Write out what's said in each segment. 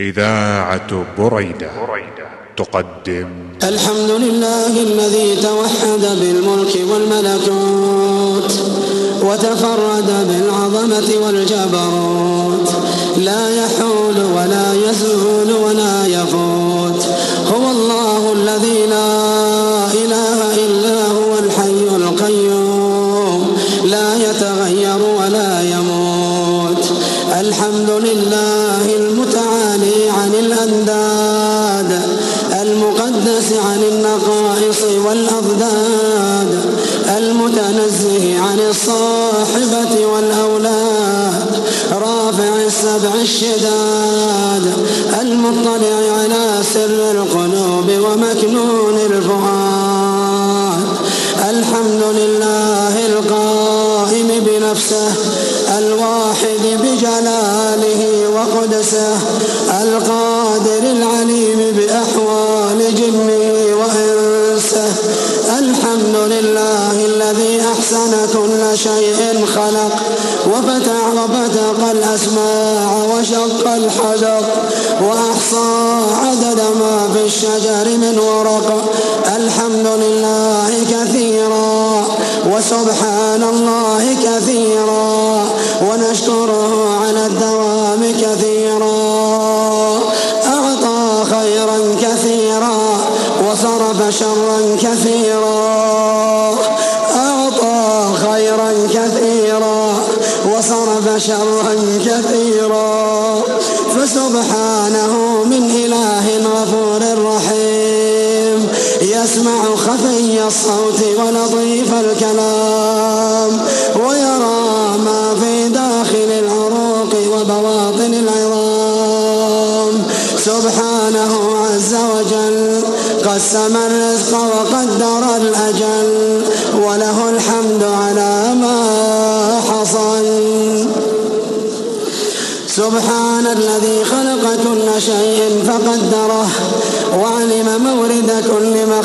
إذاعة بريدة تقدم. الحمد لله الذي توحد بالملك والملكوت وتفرد بالعظمة والجبروت. لا يحول ولا يزول ولا الشداد. المطلع على سر القلوب ومكنون الفؤاد. الحمد لله القائم بنفسه الواحد بجلاله وقدسه القادر العليم بأحوال جنه وإنسه. الحمد لله الذي أحسن كل شيء خلق. وفتح وفتق الأسماع وشق الحجر وأحصى عدد ما في الشجر من ورق. الحمد لله كثيرا وسبحان الله كثيرا ونشكره على الدوام كثيرا شرا كثيرا فسبحانه من إله غفور رحيم. يسمع خفي الصوت ولطيف الكلام.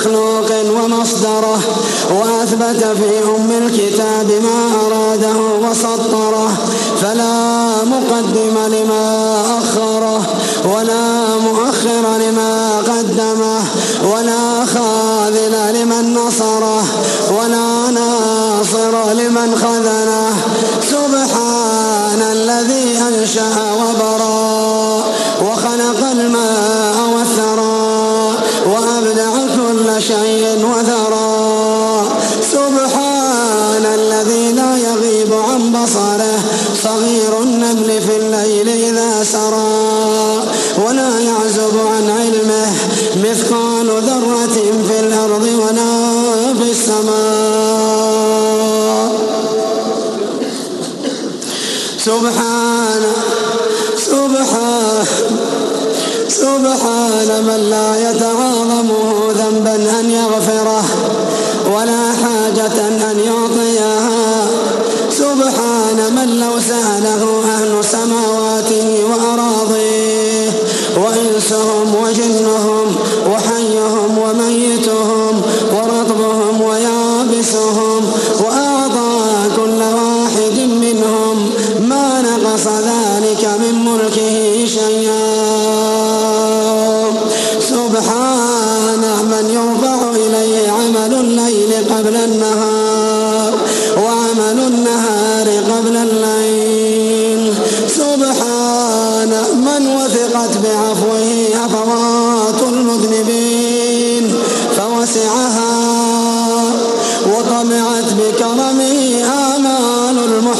مخلوق ومصدره وأثبت في أم الكتاب ما أراده وسطره. فلا مقدم لما أخره ولا مؤخر لما قدمه ولا خاذل لمن نصره ولا ناصر لمن خذله. سبحان الذي أنشأ وبرى وخلق الماء والثرى وأبدع كل شيء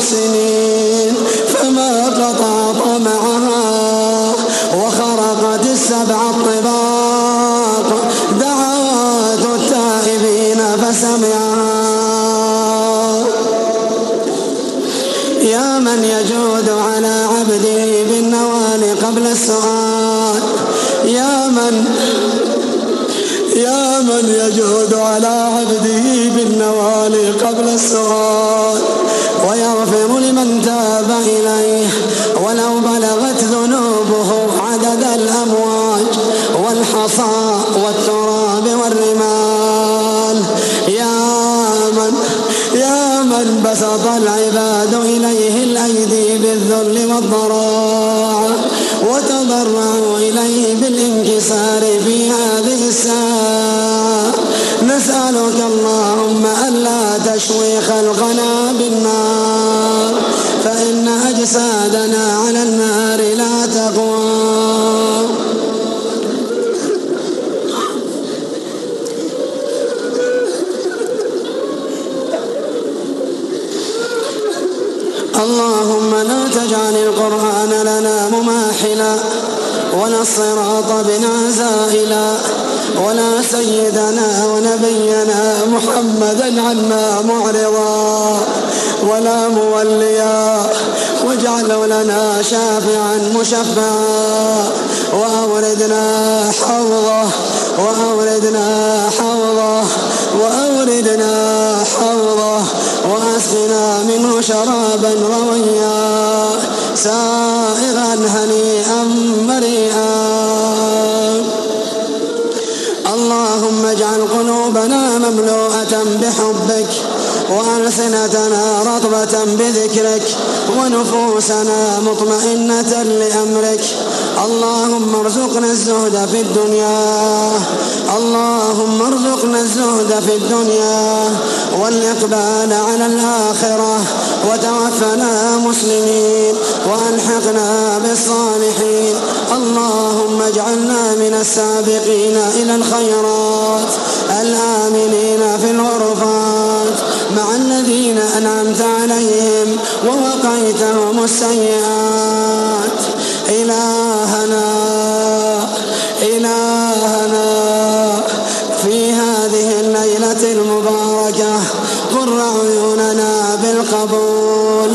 المحسنين. فما قطع طمعها وخرقت السبع الطباق. دعوات التائبين فسمعها يا من يجود على عبده بالنوال قبل السؤال. يا من يا من يجود على عبده بالنوال قبل السؤال. إليه. ولو بلغت ذنوبه عدد الأمواج والحصى والتراب والرمال. يا من يا من بسط العباد الصراط بنا زائلا ولا سيدنا ونبينا محمدا عنا معرضا. ولا موليا. واجعله لنا شافعا مشفعا. وأوردنا حوضه. وأوردنا حوضه. وأوردنا حوضه. وأسقنا منه شرابا رويا. سائغا هنيئا. قلوبنا مملوءة بحبك وألسنتنا رطبة بذكرك ونفوسنا مطمئنة لأمرك. اللهم ارزقنا الزهد في الدنيا. اللهم ارزقنا الزهد في الدنيا. والإقبال على الآخرة. وتوفنا مسلمين. وألحقنا بالصالحين. اللهم اجعلنا من السابقين إلى الخيرات. الآمنين في الغرفات مع الذين أنعمت عليهم ووقيتهم السيئات. إلهنا إلهنا في هذه الليلة المباركة قر عيوننا بالقبول.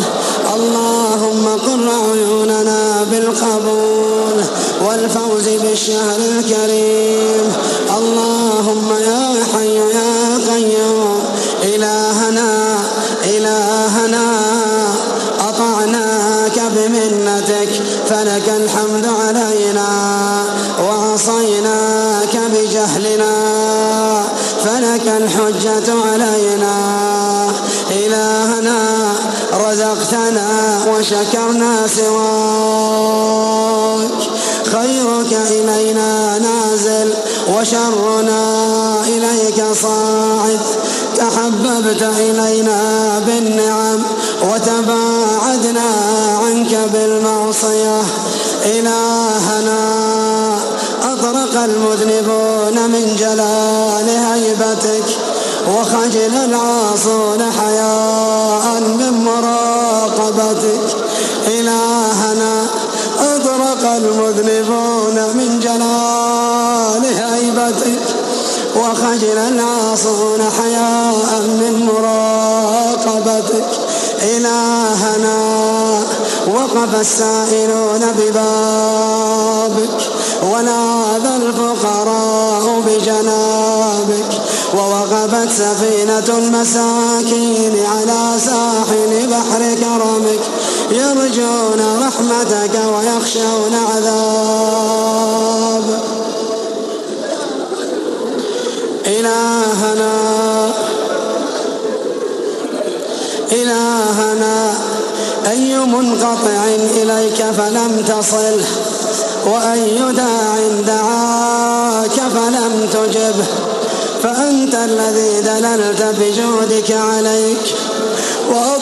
اللهم قر عيوننا بالقبول والفوز بالشهر الكريم. اللهم يا وشكرنا سواك. خيرك إلينا نازل وشرنا إليك صاعد. تحببت إلينا بالنعم وتباعدنا عنك بالمعصية. إلهنا أطرق المذنبون من جلال هيبتك وخجل العاصون حياء من مراقبتك. إلهنا أطرق المذنبون من جلال هيبتك وخجل العاصون حياء من مراقبتك إلهنا وقف السائلون ببابك ونادى الفقراء بجنابك ووقفت سفينة المساكين على ساحل بحر كرمك. يرجون رحمتك ويخشون عذابك إلهنا إلهنا أي منقطع إليك فلم تصل وأي داع دعاك فلم تجبه فأنت الذي دللت بجودك عليك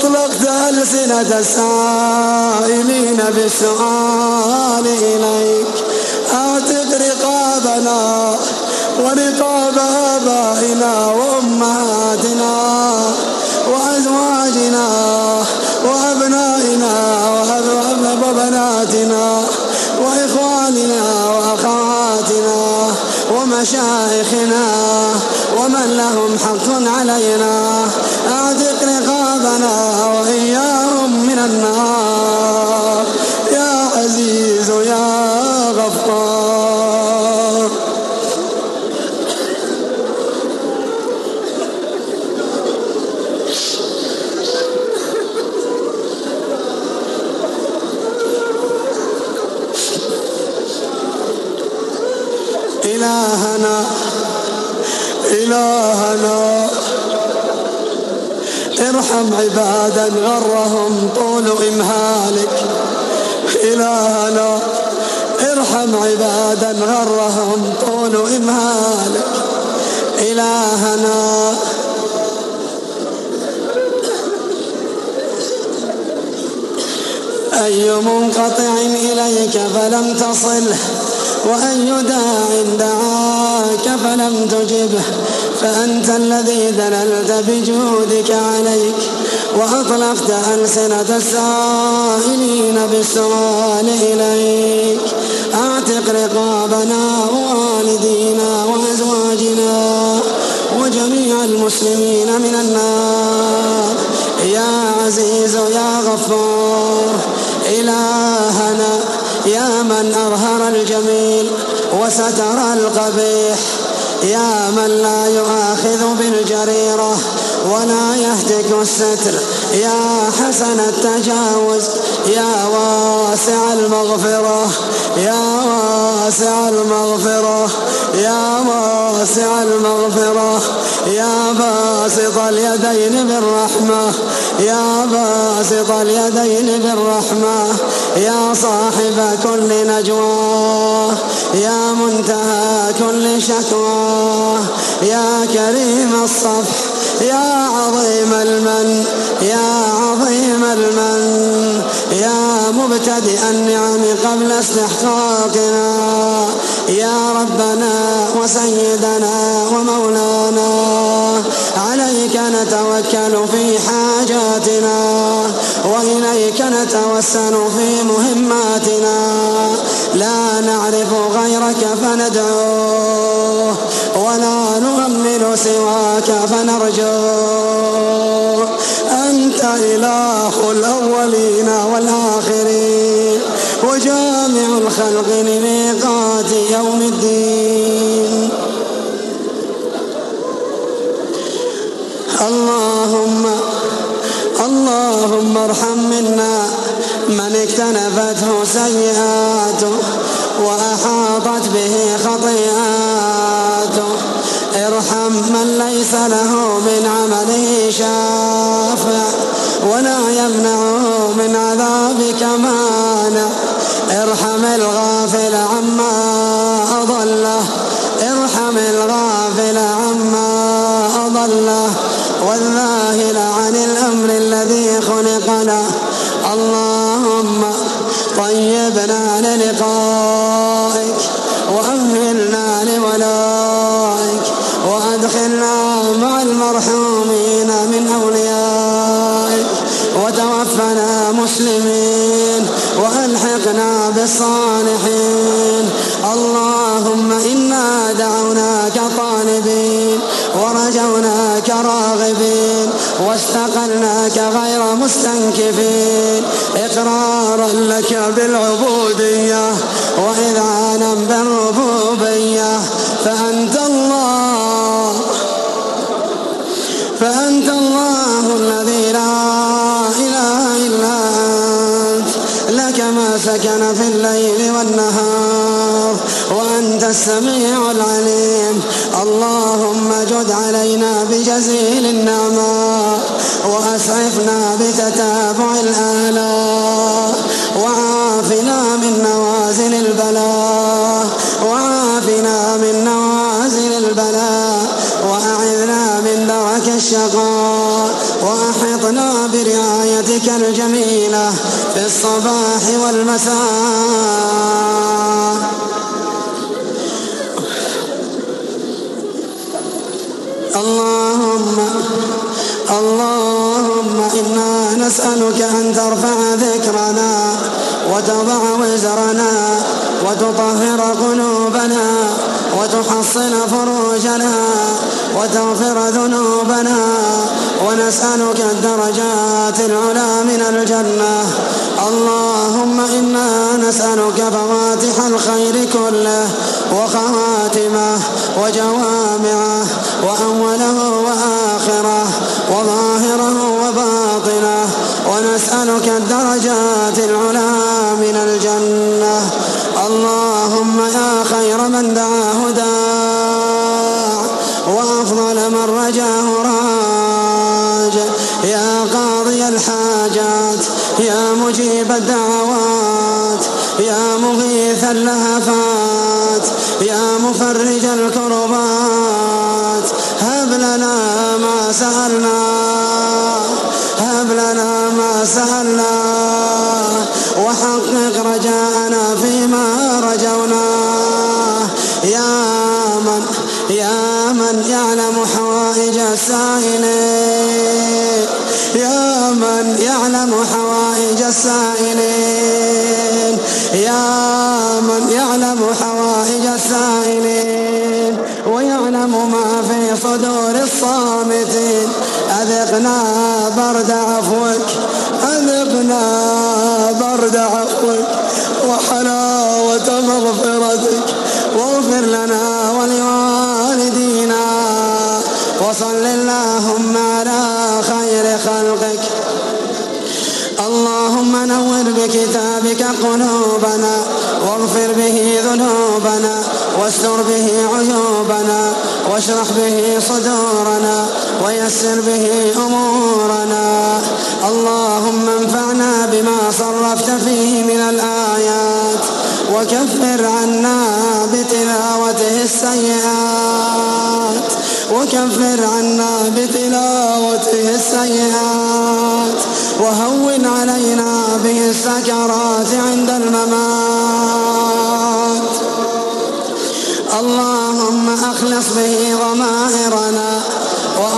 وأطلقت ألسنة السائلين بالسؤال إليك. أعتق رقابنا ورقاب آبائنا وأمهاتنا وأزواجنا وأبنائنا وبناتنا وإخواننا وأخواتنا ومشايخنا ومن لهم حق علينا. أعتق رقابنا النار. يا عزيز يا غفار. إلهنا إلهنا. ارحم عبادا غرهم طول إمهالك. إلهنا ارحم عبادا غرهم طول إمهالك. إلهنا. أي منقطع إليك فلم تصله وأي داع دعاك فلم تجبه. فأنت الذي دللت بجودك عليك وأطلقت ألسنة السائلين بالسؤال إليك. أعتق رقابنا ووالدينا وأزواجنا وجميع المسلمين من النار. يا عزيز يا غفار إلهنا يا من أظهر الجميل وستر القبيح. يا من لا يؤاخذ بالجريرة ولا يهتك الستر. يا حسن التجاوز يا واسع المغفرة يا واسع المغفرة يا واسع المغفرة يا باسط اليدين بالرحمة يا باسط اليدين بالرحمة يا صاحب كل نجوى. يا منتهى كل شكوى يا كريم الصفح يا عظيم المن يا عظيم المن يا مبتدئ النعم قبل استحقاقنا يا ربنا وسيدنا ومولانا عليك نتوكل في حاجاتنا وإليك نتوسل في مهماتنا. لا نعرف غيرك فندعوه ولا نؤمن سواك فنرجوه أنت إله الأولين والآخرين وجامع الخلق لميقات يوم الدين. اللهم اللهم ارحم منا من اكتنفته سيئاته وأحاطت به خطيئاته. ارحم من ليس له من عمله شافع ولا يمنعه من عذابك مانع ارحم الغافل عما الشقاء وأحطنا برعايتك الجميلة في الصباح والمساء. اللهم اللهم إنا نسألك أن ترفع ذكرنا وتضع وزرنا وتطهر قلوبنا وتحصن فروجنا وتغفر ذنوبنا ونسألك الدرجات العلى من الجنة. اللهم إنا نسألك فواتح الخير كله وخواتمه وجوامعه وأوله وآخره وظاهره وباطنه ونسألك الدرجات العلى من الجنة. اللهم يا خير من دعا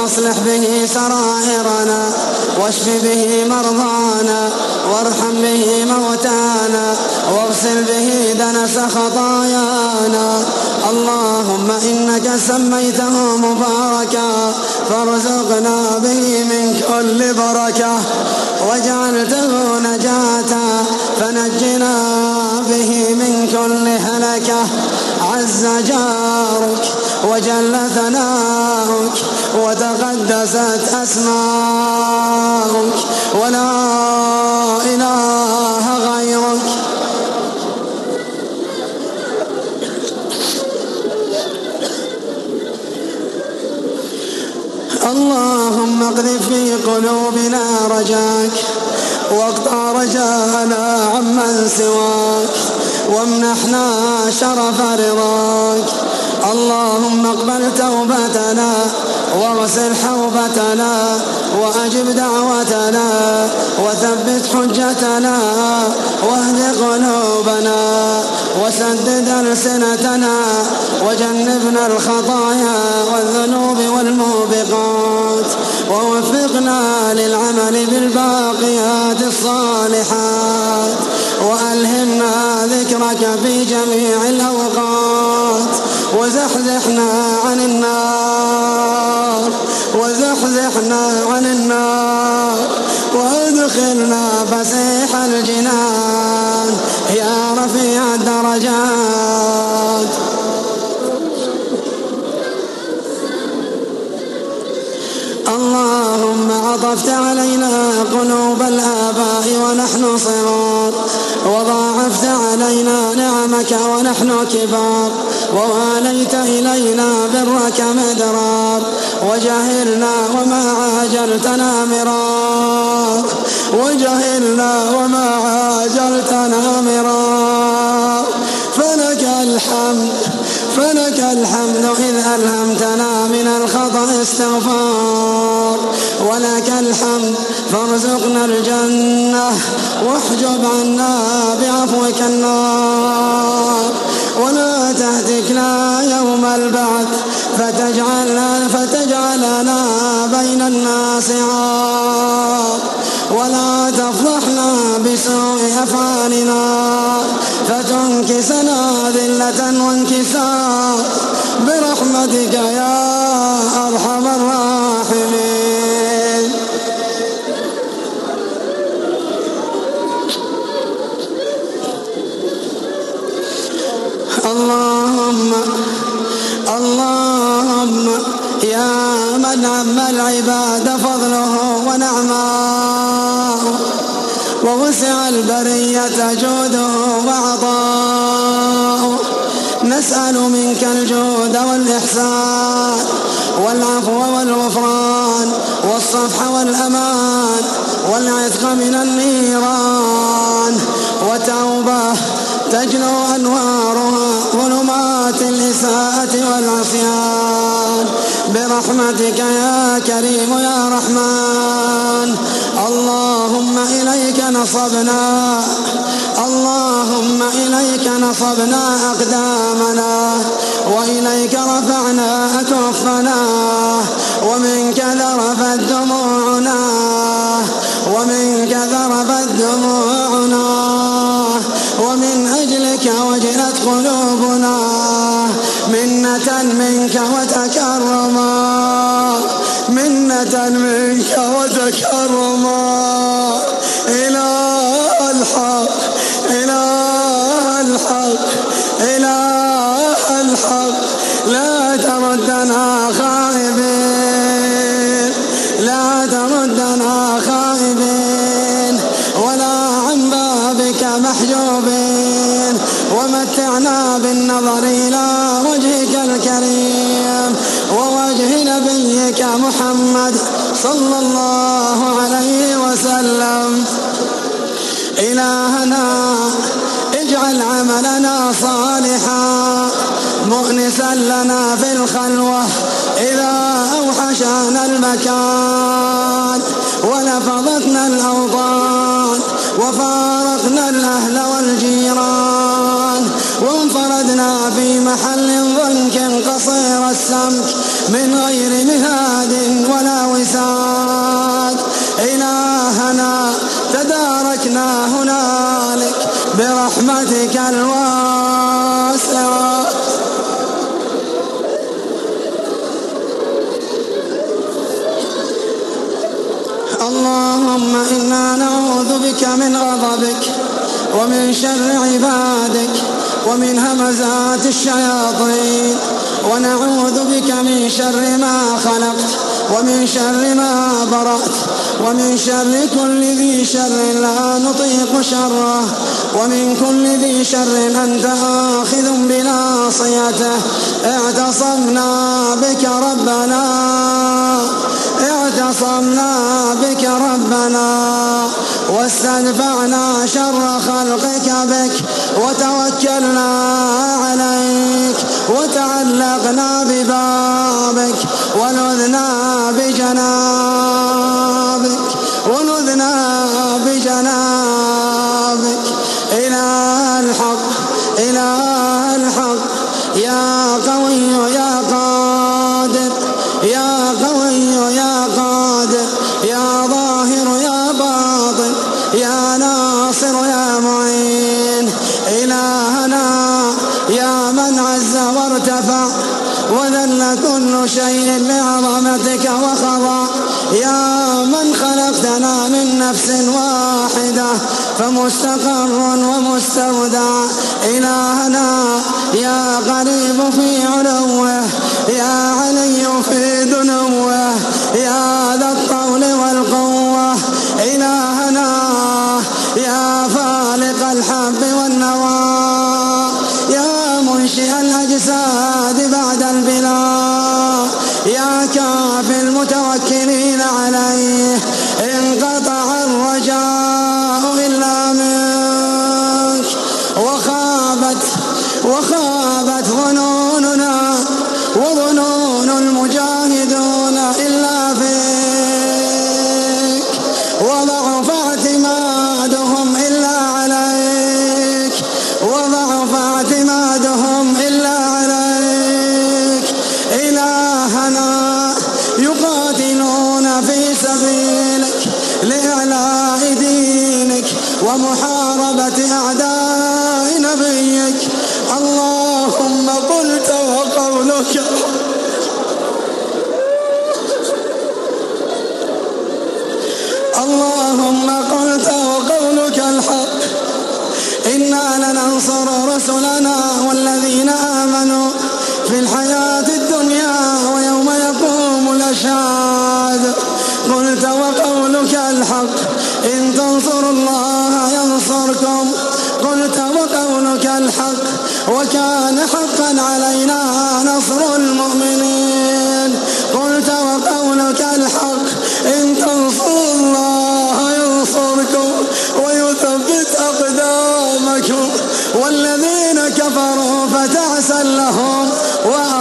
وأصلح به سرائرنا واشف به مرضانا وارحم به موتانا واغسل به دنس خطايانا. اللهم إنك سميته مباركا فارزقنا به من كل بركة. وجعلته نجاة فنجنا به من كل هلكة. عز جارك وجل ثناؤك وتقدست أسماؤك ولا إله غيرك. اللهم اقذف في قلوبنا رجاك واقطع رجاءنا عمن سواك وامنحنا شرف رضاك. اللهم اقبل توبتنا واغسل حوبتنا وأجب دعوتنا وثبت حجتنا واهد قلوبنا وسدد ألسنتنا وجنبنا الخطايا والذنوب والموبقات ووفقنا للعمل بالباقيات الصالحات وألهمنا ذكرك في جميع الأوقات وزحزحنا عن النار وزحزحنا عن النار وأدخلنا فسيح الجنان. يا رفيع الدرجات. اللهم عطفت علينا قلوب الآباء ونحن صغار وضاعفت علينا نعمك ونحن كبار. وواليت إلينا برك مدرار وجهلنا وما عاجلتنا مرار وجهلنا وما عاجلتنا مرار فلك الحمد فلك الحمد إذ ألهمتنا من الخطأ استغفار ولك الحمد فارزقنا الجنة واحجب عنا بعفوك النار ولا تهتكنا يوم البعث فتجعلنا, فتجعلنا بين الناس عار ولا تفضحنا بسوء أفعالنا فتنكسنا ذلة وانكسار. برحمتك يا أرحم الراحمين. برحمتك يا كريم يا رحمن. اللهم إليك نصبنا. اللهم إليك نصبنا أقدامنا. وإليك رفعنا أكفنا. ومنك ذرفت دموعنا. ومنك ذرفت دموعنا. ومن أجلك وجلت قلوبنا. منة منك وتكرما. منة منك وتكرما إله الحق إله الحق إله الحق. لا تردنا المكان. ولفظتنا الأوطان وفارقنا الأهل والجيران. وانفردنا في محل ضنك قصير السمك نعوذ بك من غضبك ومن شر عبادك ومن همزات الشياطين ونعوذ بك من شر ما خلقت ومن شر ما برأت ومن شر كل ذي شر لا نطيق شره ومن كل ذي شر أنت آخذ بناصيته اعتصمنا بك ربنا اعتصمنا بك ربنا واستدفعنا شر خلقك بك وتوكلنا عليك وتعلقنا ببابك ونذنا بجنابك ونذنا بجنابك كل شيء لعظمتك وخضع يا من خلقتنا من نفس واحدة فمستقر ومستودع. إلهنا يا قريب في علوه يا علي في دنوه يا ذا الطول والقوة. إلهنا يا فالق الحب والنوى. يا منشئ الأجساد كافي وكان حقا علينا نصر المؤمنين. قلت وقولك الحق إن تنصروا الله ينصركم ويثبت أقدامكم. والذين كفروا فتعسا لهم وأضل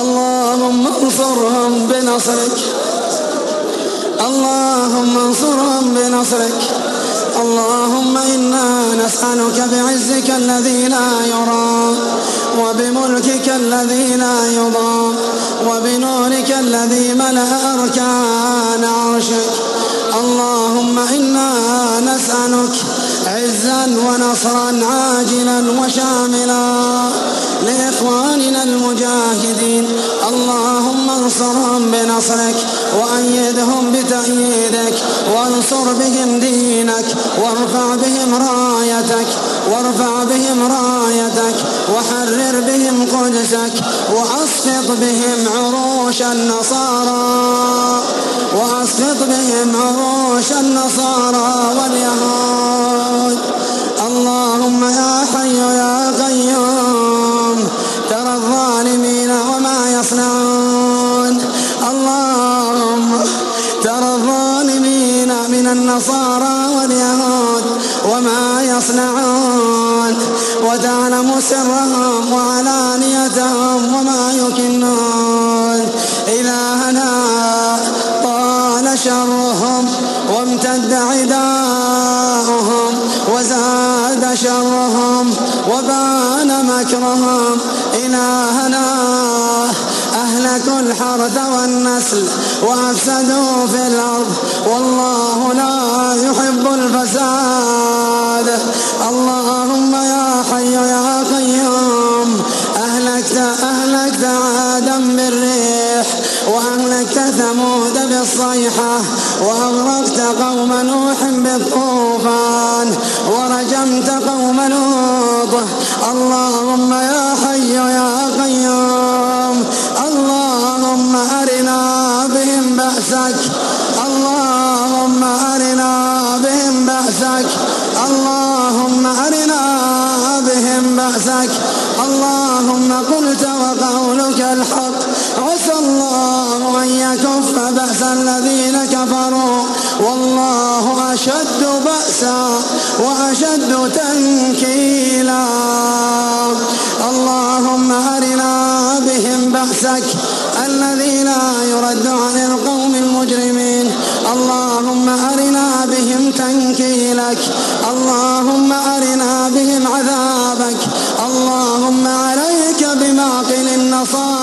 اللهم انصرهم بنصرك. اللهم انصرهم بنصرك. اللهم إنا نسألك بعزك الذي لا يرام وبملكك الذي لا يضام وبنورك الذي ملأ أركان عرشك. اللهم إنا نسألك عزا ونصرا عاجلا وشاملا. لإخواننا المجاهدين. اللهم انصرهم بنصرك وأيدهم بتأييدك وانصر بهم دينك وارفع بهم رايتك وارفع بهم رايتك وحرر بهم قدسك وأسقط بهم عروش النصارى وأسقط بهم عروش النصارى واليهود. اللهم يا حي يا قيوم من النصارى واليهود وما يصنعون وتعلم سرهم وعلانيتهم وما يكنون. إلهنا طال شرهم وامتد عداؤهم وزاد شرهم وبان مكرهم. إلهنا أهلكوا الحرث والنسل وأفسدوا في الأرض والله لا يحب الفساد. اللهم يا حي يا قيوم أهلكت أهلكت عادا بالريح وأهلكت ثمود بالصيحة وأغرقت قوم نوح بالطوفان ورجمت قوم لوط. اللهم يا حي يا قيوم. بأسك اللهم قلت وقولك الحق. عسى الله أن يكف بأس الذين كفروا. والله أشد بأسا وأشد تنكيلا. اللهم أرنا بهم بأسك. الذي لا يرد عن القوم النصارى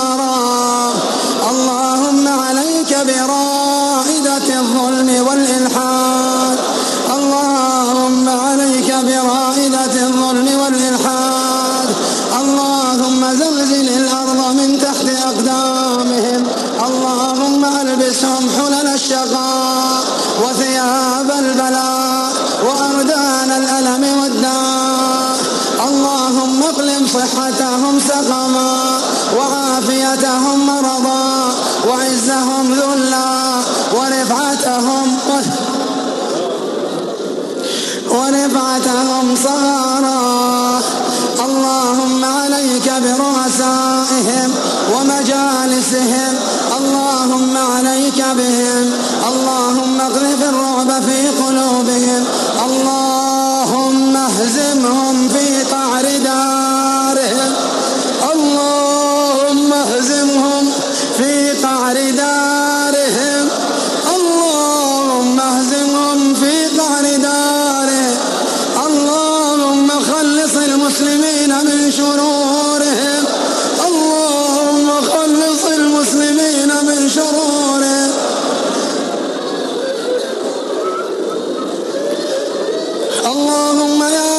اللهم يا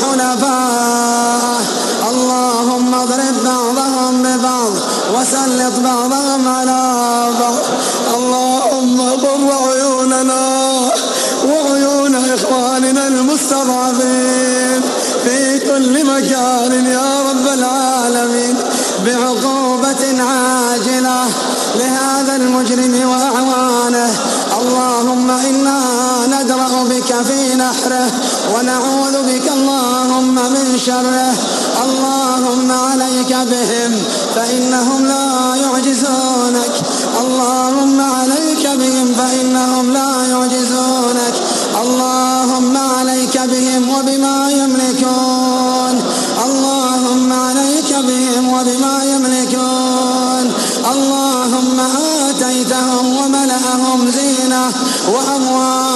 وحلفاءه اللهم اضرب بعضهم ببعض وسلط بعضهم على بعض. اللهم قر عيوننا وعيون إخواننا المستضعفين في كل مكان يا رب العالمين بعقوبة عاجلة لهذا المجرم وأعوانه. اللهم إنا في نحره ونعوذ بك اللهم من شره. اللهم عليك بهم فإنهم لا يعجزونك. اللهم عليك بهم فإنهم لا يعجزونك. اللهم عليك بهم وبما يملكون. اللهم عليك بهم وبما يملكون. اللهم آتيتهم وملأهم زينة وأموالا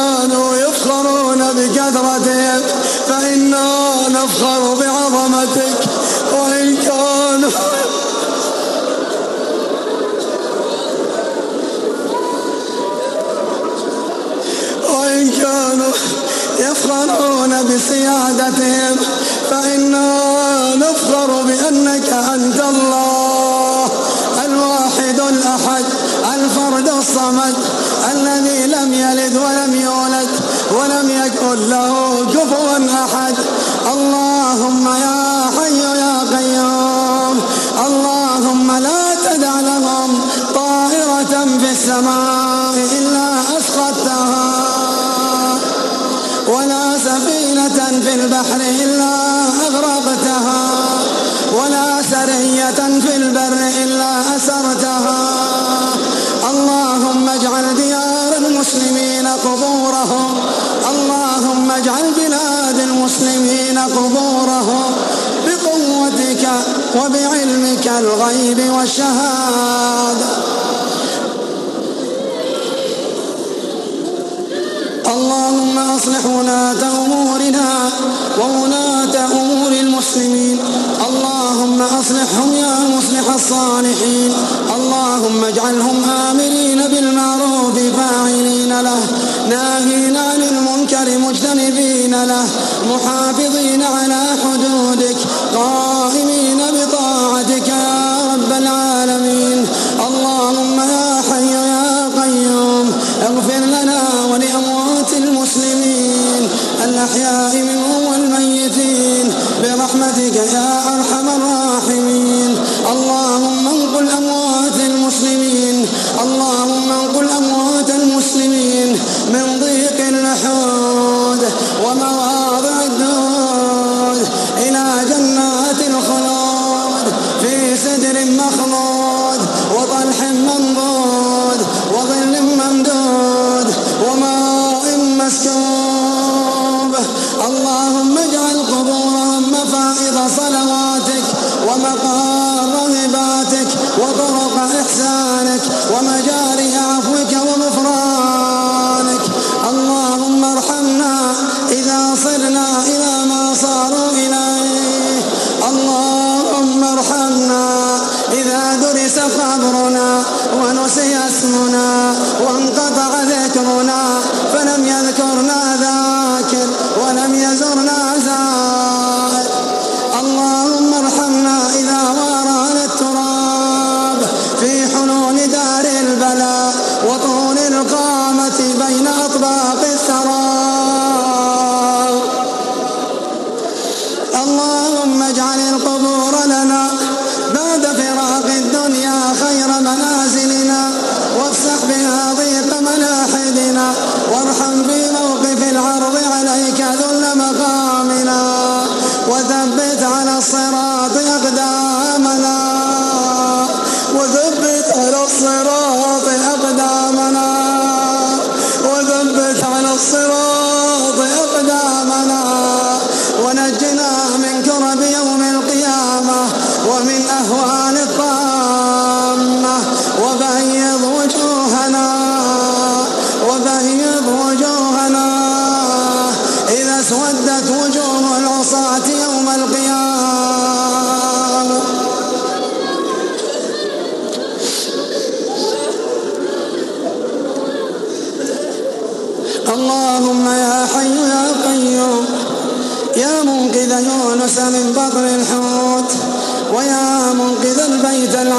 كانوا يفخرون بكثرتهم فإنا نفخر بعظمتك وإن كانوا وإن كانوا يفخرون بسيادتهم فإنا نفخر بأنك أنت الله الواحد الأحد الفرد الصمد. الذي لم يلد ولم يولد ولم يكن له كفوا أحد. اللهم يا حي يا قيوم. اللهم لا تدع لهم طائرة في السماء إلا أسقطتها. ولا سفينة في البحر إلا أغرقتها. ولا سرية في البر إلا أسرتها. المسلمين قبورهم. اللهم اجعل بلاد المسلمين قبورهم بقوتك وبعلمك الغيب والشهادة. أصلح ولاة أمورنا وولاة أمور المسلمين. اللهم أصلحهم يا مصلح الصالحين. اللهم اجعلهم آمرين بالمعروف فاعلين له. ناهين عن المنكر مجتنبين له. محافظين على حدودك. قائمين الأحياء منهم والميتين برحمتك يا أرحم الراحمين. ومجاري عفوك وغفرانك. اللهم ارحمنا إذا صرنا إلى ما صاروا إليه. اللهم ارحمنا إذا درس قبرنا ونسي اسمنا وانقطع ذكرنا فلم يذكرنا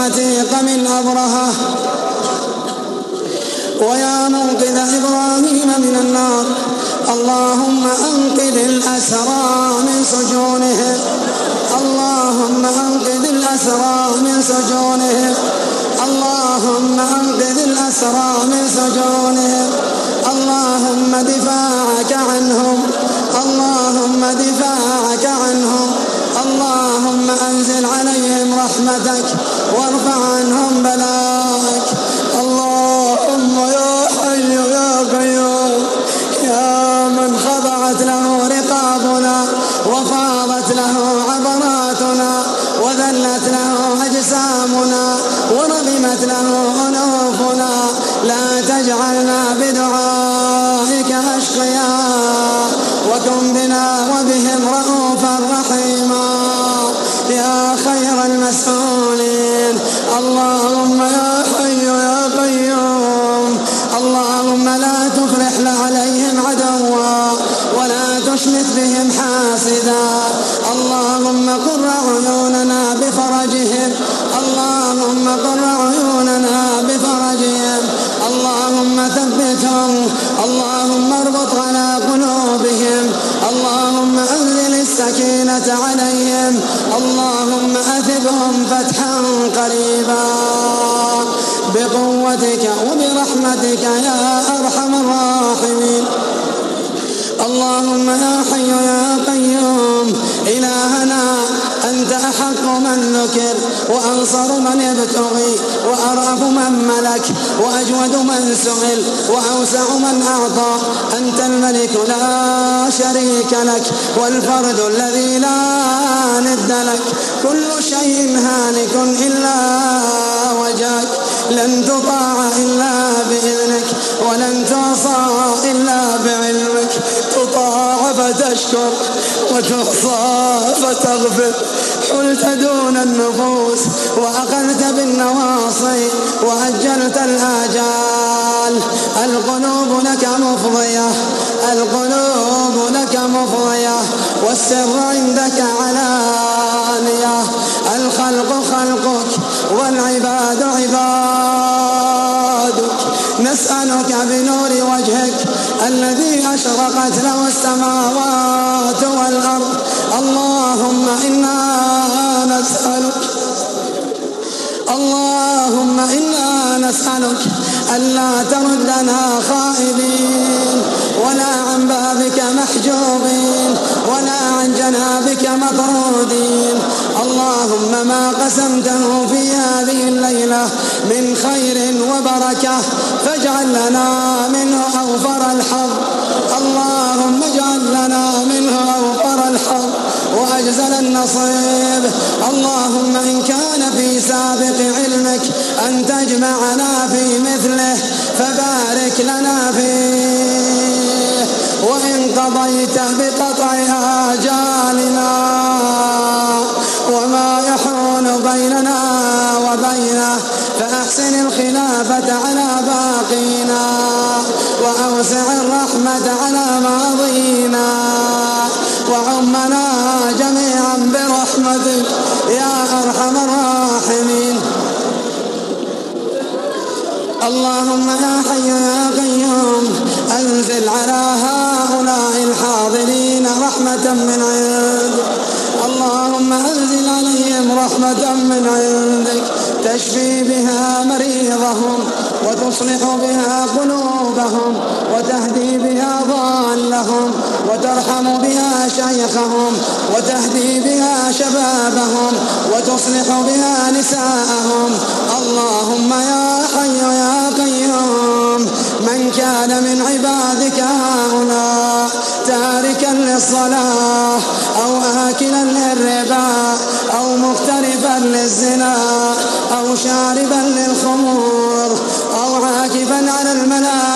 العتيق من أبرهة. ويا منقذ إبراهيم من النار اللهم أنقذ الأسرى من سجونهم اللهم أنقذ الأسرى من سجونهم اللهم أنقذ الأسرى من سجونهم اللهم دفاعك عنهم. اللهم دفاعك عنهم. اللهم أنزل عليهم رحمتك. وارفع عنهم بلاءك السكينة عليهم. اللهم اثبهم فتحا قريبا. بقوتك وبرحمتك يا أرحم الراحمين. اللهم يا حي يا قيوم. إلهنا أنت أحق من ذكر وأنصر من يبتغي وأرأف من ملك وأجود من سئل وأوسع من أعطى. أنت الملك لا شريك لك والفرد الذي لا ند لك. كل شيء هالك إلا وجهك لن تطاع إلا بإذنك ولن تعصى إلا بعلمك. تطاع فتشكر وتعصى فتغفر. حلت دون النفوس وأخذت بالنواصي وأجلت الآجال. القلوب لك مفضية القلوب لك مفضية والسر عندك علانية. الخلق خلقك والعباد عبادك. نسألك بنور وجهك الذي أشرقت له السماوات والأرض. اللهم إنا نسألك اللهم إنا نسألك ألا تردنا خائبين ولا عن بابك محجوبين ولا عن جنابك مطرودين. اللهم ما قسمته في هذه الليلة من خير وبركة فاجعل لنا منه أوفر الحظ. اللهم اجعل لنا منه أوفر الحظ وأجزل النصيب. اللهم إن كان في سابق علمك أن تجمعنا في مثله فبارك لنا فيه. وإن قضيت بقطع آجالنا وما يحول بيننا وبينه فأحسن الخلافة على وعمنا جميعا برحمتك يا أرحم الراحمين. اللهم يا حي يا قيوم أنزل على هؤلاء الحاضرين رحمة من عندك. اللهم أنزل عليهم رحمة من عندك. تشفي بها مريضهم وتصلح بها قلوبهم وتهدي بها ضالهم. وترحم بها شيخهم وتهدي بها شبابهم وتصلح بها نساءهم. اللهم يا حي يا قيوم من كان من عبادك هؤلاء تاركا للصلاة أو آكلا للربا أو مقترفا للزنا أو شاربا للخمور أو عاكفا على الملاهي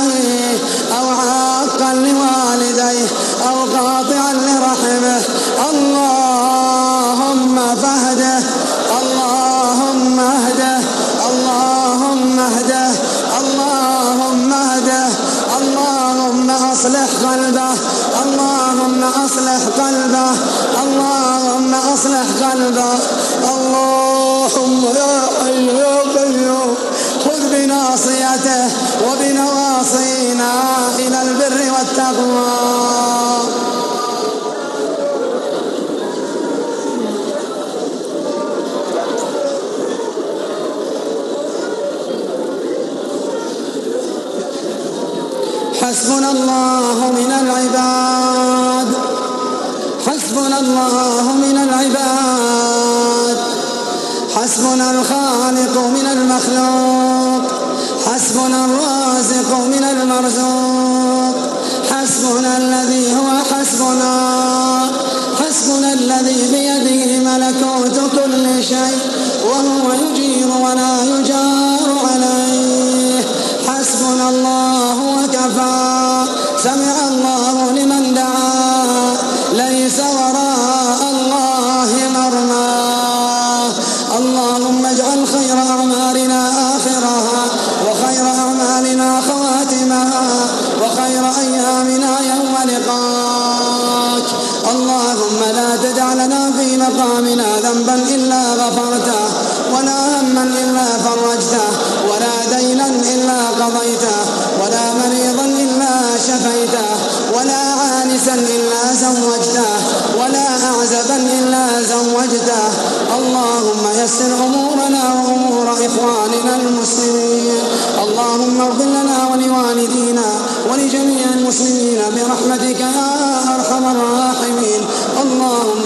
العباد. حسبنا الله من العباد. حسبنا الخالق من المخلوق. حسبنا الرازق من المرزوق. حسبنا الذي هو حسبنا. حسبنا الذي بيده ملكوت كل شيء. وهو يجير ولا يجار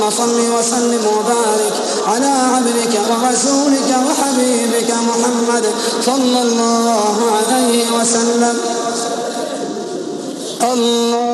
اللهم صل وسلم وبارك على عبدك ورسولك وحبيبك محمد صلى الله عليه وسلم. الله